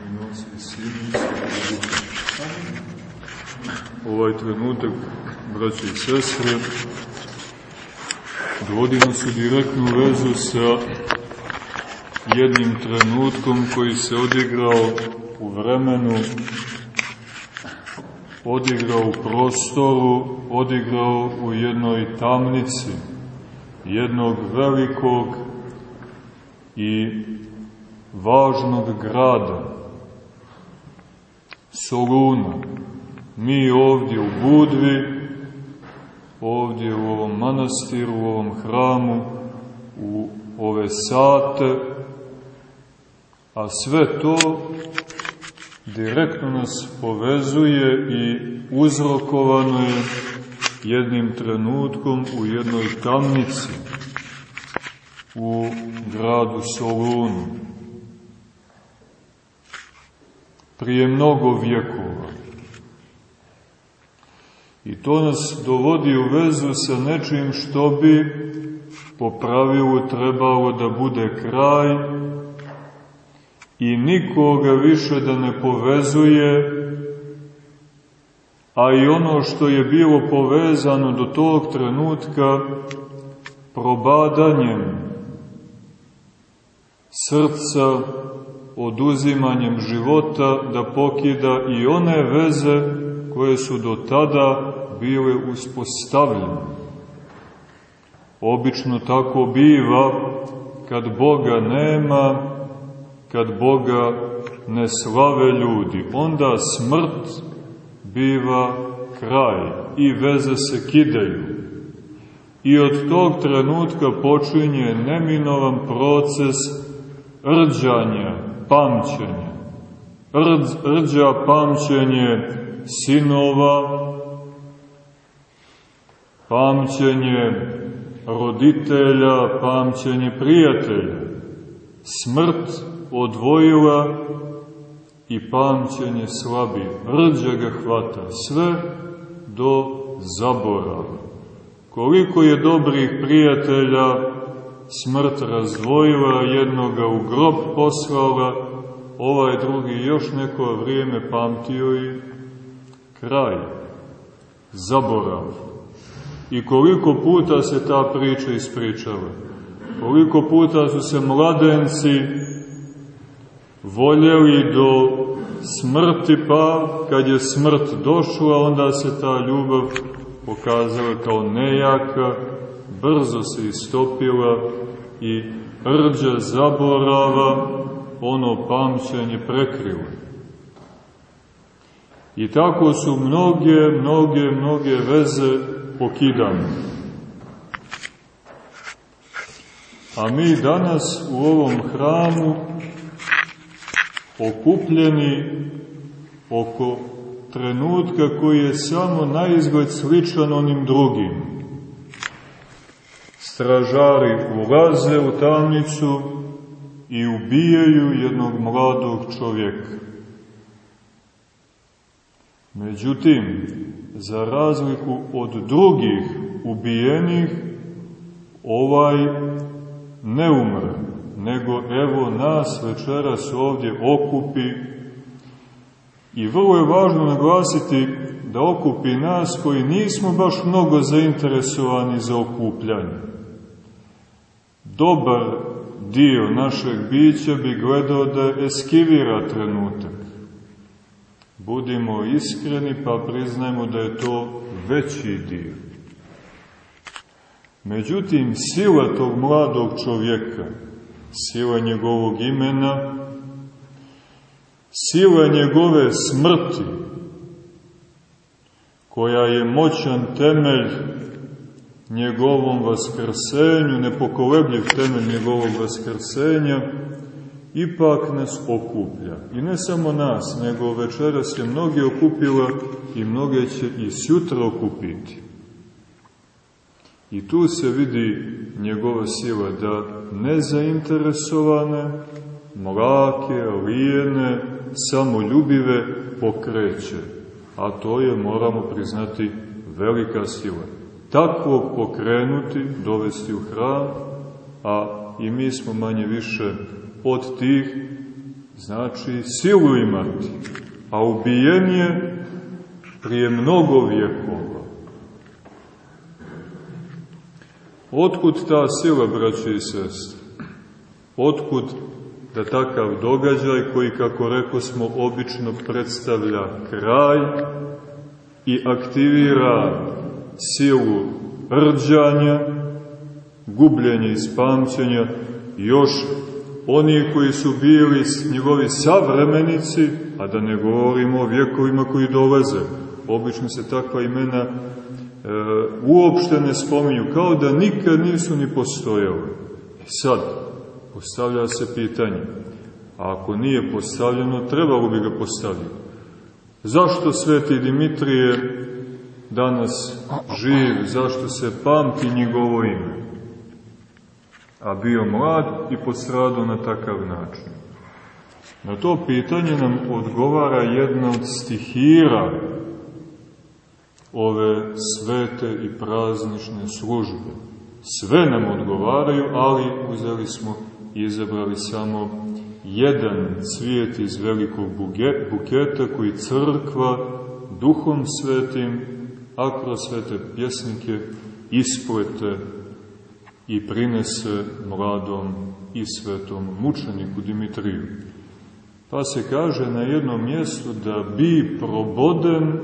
i i Ovaj trenutak, braći i sestre, dovodi nas u direktnu vezu sa jednim trenutkom koji se odigrao u vremenu, odigrao u prostoru, odigrao u jednoj tamnici jednog velikog i važnog grada, Soluna. Mi ovdje u Budvi, ovdje u ovom manastiru, u ovom hramu, u ove sate, a sve to direktno nas povezuje i uzrokovano je jednim trenutkom u jednoj tamnici u gradu Solunu. Prije mnogo vjekova. I to nas dovodi u vezu sa nečim što bi po pravilu trebalo da bude kraj i nikoga više da ne povezuje, a i ono što je bilo povezano do tog trenutka probadanjem srca, oduzimanjem života, da pokida i one veze koje su do tada bile uspostavljene. Obično tako biva kad Boga nema, kad Boga ne slave ljudi. Onda smrt biva kraj i veze se kidaju. I od tog trenutka počinje neminovan proces rđanja, pamćenja. Rđ, rđa pamćenje sinova, pamćenje roditelja, pamćenje prijatelja. Smrt odvojila i pamćenje slabi. Rđa ga hvata sve do zaborava. Koliko je dobrih prijatelja smrt razdvojila, jednoga u grob poslala, ovaj drugi još neko vrijeme pamtio i kraj, zaborav. I koliko puta se ta priča ispričava, koliko puta su se mladenci voljeli do smrti, pa kad je smrt došla, onda se ta ljubav pokazala kao nejaka, brzo se istopila i rđa zaborava ono pamćenje prekrilo. I tako su mnoge, mnoge, mnoge veze pokidane. A mi danas u ovom hramu okupljeni oko trenutka koji je samo na izgled sličan onim drugim. Stražari ulaze u tamnicu i ubijaju jednog mladog čovjeka. Međutim, za razliku od drugih ubijenih, ovaj ne umre, nego evo nas večeras ovdje okupi i vrlo je važno naglasiti da okupi nas koji nismo baš mnogo zainteresovani za okupljanje. Dobar dio našeg bića bi gledao da eskivira trenutak. Budimo iskreni pa priznajmo da je to veći dio. Međutim, sila tog mladog čovjeka, sila njegovog imena, sila njegove smrti, koja je moćan temelj njegovom vaskrsenju, nepokolebljiv temelj njegovog vaskrsenja, ipak nas okuplja. I ne samo nas, nego večeras je mnogi okupila i mnoge će i sutra okupiti. I tu se vidi njegova sila da nezainteresovane, mlake, lijene, samoljubive pokreće. A to je, moramo priznati, velika sila. Takvog pokrenuti, dovesti u hram, a i mi smo manje više od tih znači silu imati, a ubijen je prije mnogo vjekova. Otkud ta sila, braći i sestre? Otkud da takav događaj koji, kako reko smo, obično predstavlja kraj i aktivira silu rđanja, gubljenja i spamćenja, još oni koji su bili njegovi savremenici, a da ne govorimo o vjekovima koji dolaze. Obično se takva imena e, uopšte ne spominju, kao da nikad nisu ni postojali. I sad, postavlja se pitanje, a ako nije postavljeno, trebalo bi ga postaviti. Zašto sveti Dimitrije danas živ, zašto se pamti njegovo ime? A bio mlad i postradao na takav način. Na to pitanje nam odgovara jedna od stihira ove svete i praznične službe. Sve nam odgovaraju, ali uzeli smo i izabrali samo jedan cvijet iz velikog buketa koji crkva duhom svetim, a kroz svete pjesnike isplete i prinese mladom i svetom mučeniku Dimitriju. Pa se kaže na jednom mjestu da bi proboden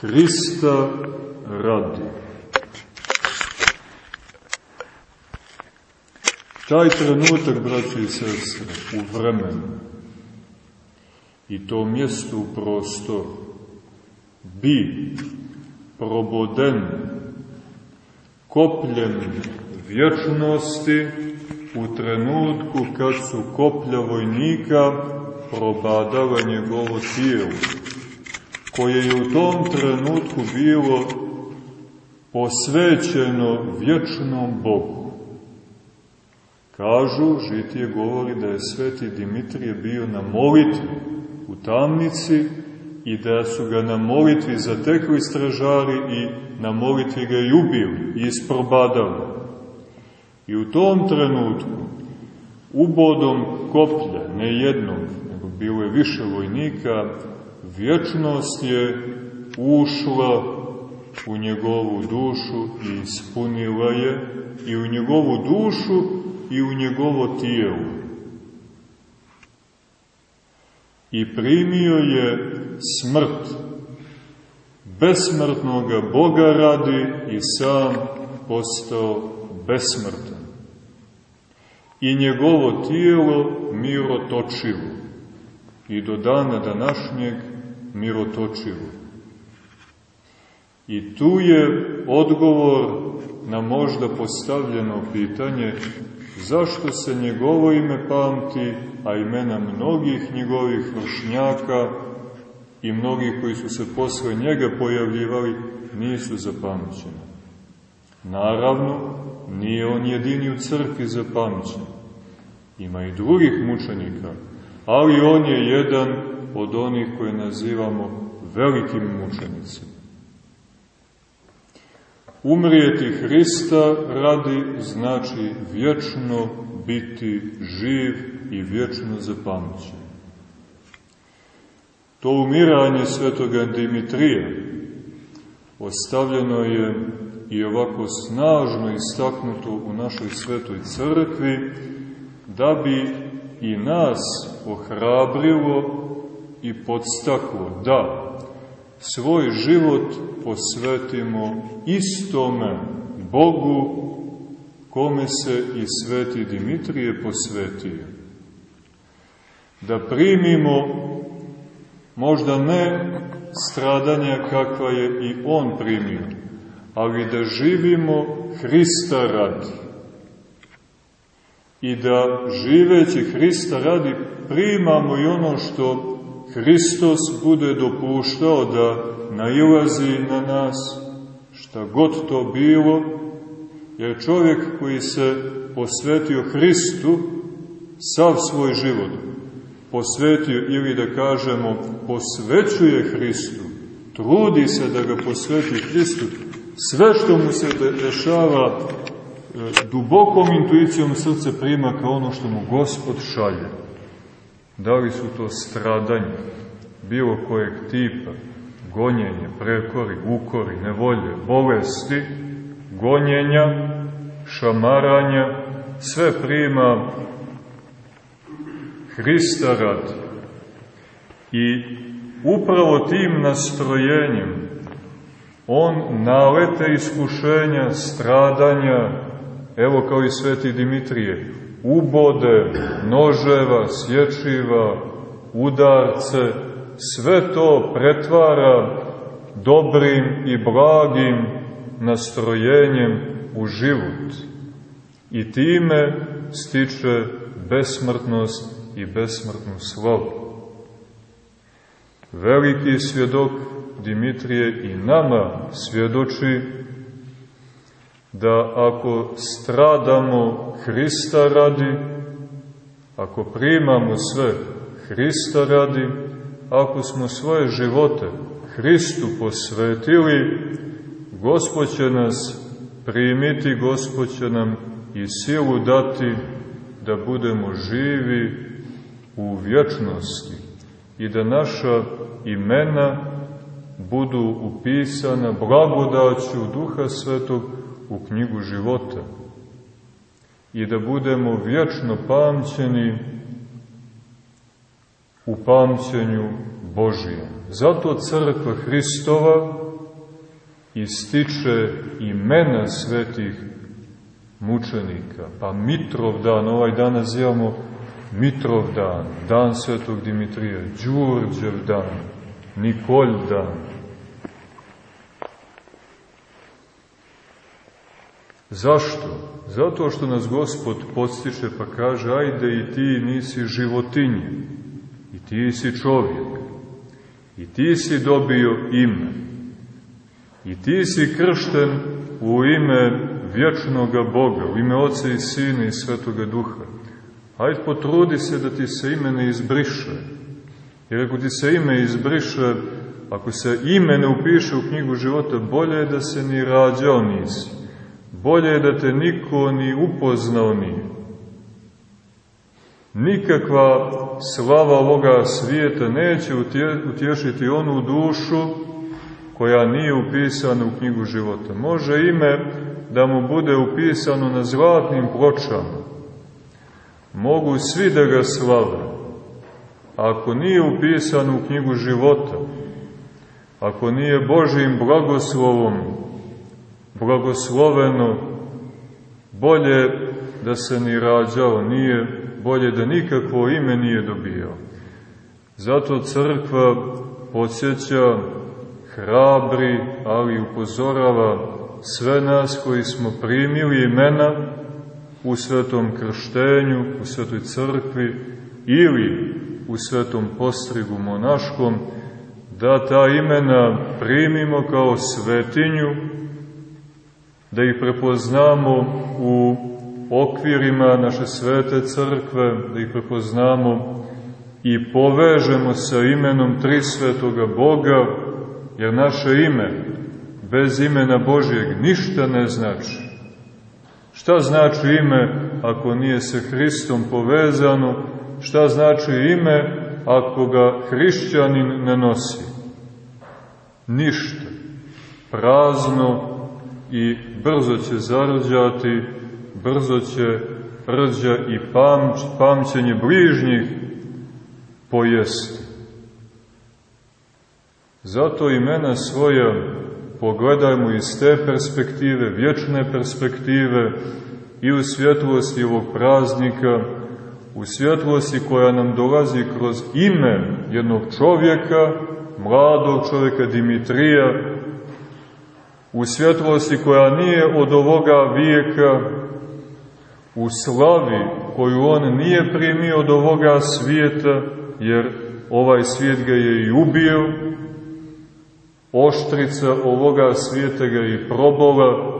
Hrista radi. Taj trenutak, braći i sestre, u vremenu i to mjesto u prostoru bi proboden kopljem vječnosti u trenutku kad su koplja vojnika probadala njegovo tijelo, koje je u tom trenutku bilo posvećeno vječnom Bogu. Kažu, žitije govori da je sveti Dimitrije bio na molitvi u tamnici i da su ga na molitvi zatekli stražari i na molitvi ga i ubili i isprobadali. I u tom trenutku, ubodom koplja, ne jednog, nego bilo je više vojnika, vječnost je ušla u njegovu dušu i ispunila je i u njegovu dušu i u njegovo tijelo. I primio je smrt besmrtnoga Boga radi i sam postao besmrtan. I njegovo tijelo mirotočivo i do dana današnjeg mirotočivo. I tu je odgovor na možda postavljeno pitanje zašto se njegovo ime pamti, a imena mnogih njegovih vršnjaka i mnogih koji su se posle njega pojavljivali nisu zapamćeni. Naravno, nije on jedini u crkvi zapamćen. Ima i drugih mučenika, ali on je jedan od onih koje nazivamo velikim mučenicima. Umrijeti Hrista radi znači vječno biti živ i vječno zapamćen. To umiranje svetoga Dimitrija ostavljeno je i ovako snažno istaknuto u našoj svetoj crkvi, da bi i nas ohrabrilo i podstaklo da svoj život posvetimo istome Bogu kome se i sveti Dimitrije posvetio. Da primimo možda ne stradanja kakva je i on primio, ali da živimo Hrista radi. I da živeći Hrista radi primamo i ono što Hristos bude dopuštao da nailazi na nas, šta god to bilo, jer čovjek koji se posvetio Hristu, sav svoj život, posvetio ili da kažemo posvećuje Hristu, trudi se da ga posveti Hristu, sve što mu se dešava e, dubokom intuicijom srce prima kao ono što mu Gospod šalje. Da li su to stradanja, bilo kojeg tipa, gonjenje, prekori, ukori, nevolje, bolesti, gonjenja, šamaranja, sve prima Hrista radi. I upravo tim nastrojenjem on nalete iskušenja, stradanja, evo kao i sveti Dimitrije, ubode, noževa, sječiva, udarce, sve to pretvara dobrim i blagim nastrojenjem u život i time stiče besmrtnost i besmrtnu slavu. Veliki svjedok Dimitrije i nama svjedoči da ako stradamo Hrista radi, ako primamo sve Hrista radi, ako smo svoje živote Hristu posvetili, Gospod će nas primiti, Gospod će nam i silu dati da budemo živi u vječnosti i da naša imena budu upisana blagodaću Duha Svetog u knjigu života i da budemo vječno pamćeni u pamćenju Božijem. Zato crkva Hristova ističe imena svetih mučenika. Pa Mitrov dan, ovaj dan nazivamo Mitrov dan, dan svetog Dimitrija, Đurđev dan, Nikolj dan. Zašto? Zato što nas Gospod podstiče pa kaže, ajde i ti nisi životinje, i ti si čovjek, i ti si dobio ime, i ti si kršten u ime vječnoga Boga, u ime Oca i Sina i Svetoga Duha. Hajde potrudi se da ti se ime ne izbriše. Jer ako ti se ime izbriše, ako se ime ne upiše u knjigu života, bolje je da se ni rađao nisi. Bolje je da te niko ni upoznao nije. Nikakva slava ovoga svijeta neće utješiti onu dušu koja nije upisana u knjigu života. Može ime da mu bude upisano na zlatnim pločama. Mogu svi da ga slave. Ako nije upisano u knjigu života, ako nije Božim blagoslovom blagosloveno, bolje da se ni rađao, nije bolje da nikakvo ime nije dobio. Zato crkva podsjeća hrabri, ali upozorava sve nas koji smo primili imena u svetom krštenju, u svetoj crkvi ili u svetom postrigu monaškom, da ta imena primimo kao svetinju, da ih prepoznamo u okvirima naše svete crkve, da ih prepoznamo i povežemo sa imenom Trisvetoga Boga, jer naše ime bez imena Božijeg ništa ne znači. Šta znači ime ako nije se Hristom povezano? Šta znači ime ako ga hrišćanin ne nosi? Ništa. Prazno i brzo će zarađati, brzo će rđa i pamć, pamćenje bližnjih pojesti. Zato imena svoja pogledajmo iz te perspektive, vječne perspektive i u svjetlosti ovog praznika, u svjetlosti koja nam dolazi kroz ime jednog čovjeka, mladog čovjeka Dimitrija, u svjetlosti koja nije od ovoga vijeka, u slavi koju on nije primio od ovoga svijeta, jer ovaj svijet ga je i ubio, oštrica ovoga svijeta ga i probola,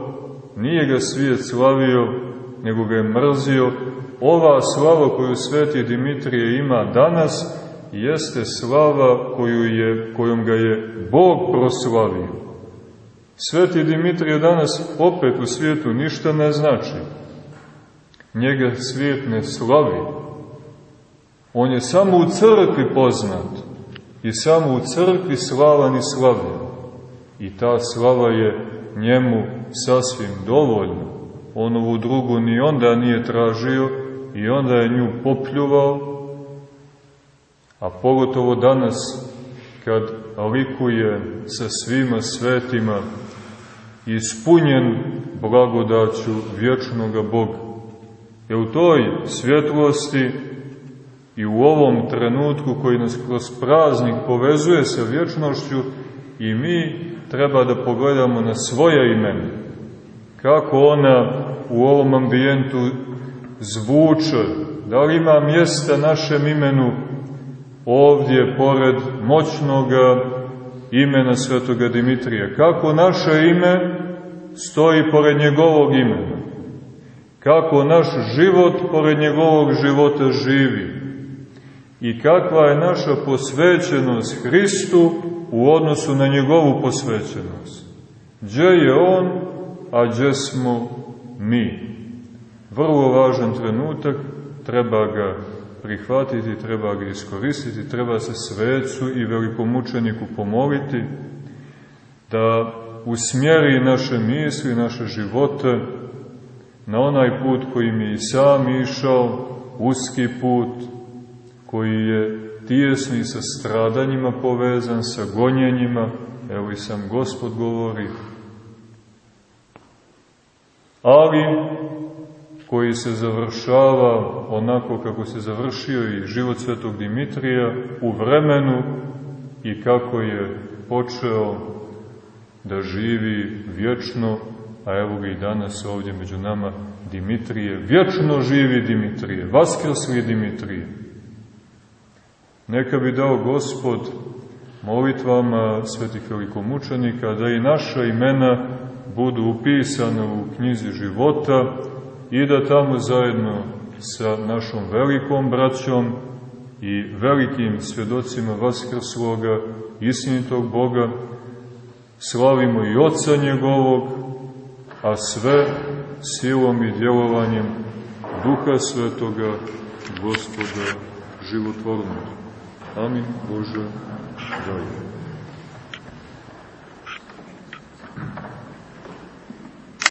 nije ga svijet slavio, nego ga je mrzio. Ova slava koju sveti Dimitrije ima danas, jeste slava koju je, kojom ga je Bog proslavio. Sveti Dimitrije danas opet u svijetu ništa ne znači. Njega svijet ne slavi. On je samo u crkvi poznat i samo u crkvi slavan i slavljen. I ta slava je njemu sasvim dovoljna. On ovu drugu ni onda nije tražio i onda je nju popljuvao, a pogotovo danas kad likuje sa svima svetima ispunjen blagodaću vječnoga Boga. Je u toj svjetlosti i u ovom trenutku koji nas kroz praznik povezuje sa vječnošću i mi treba da pogledamo na svoja imena. Kako ona u ovom ambijentu zvuče, da li ima mjesta našem imenu ovdje pored moćnoga imena svetoga Dimitrija. Kako naše ime stoji pored njegovog imena. Kako naš život pored njegovog života živi. I kakva je naša posvećenost Hristu u odnosu na njegovu posvećenost. Gdje je On, a gdje smo mi. Vrlo važan trenutak, treba ga prihvatiti, treba ga iskoristiti, treba se svecu i velikomučeniku pomoliti, da usmjeri naše misli, naše živote na onaj put koji mi i sam išao, uski put, koji je tijesni sa stradanjima povezan, sa gonjenjima, evo i sam Gospod govori, ali koji se završava onako kako se završio i život svetog Dimitrija u vremenu i kako je počeo da živi vječno, a evo ga i danas ovdje među nama Dimitrije, vječno živi Dimitrije, vaskrsli Dimitrije. Neka bi dao Gospod molitvama svetih velikomučenika da i naša imena budu upisane u knjizi života i da tamo zajedno sa našom velikom braćom i velikim svjedocima Vaskrsloga, istinitog Boga, slavimo i Otca njegovog, a sve silom i djelovanjem Duha Svetoga, Gospoda životvornog. Amin Bože, daj.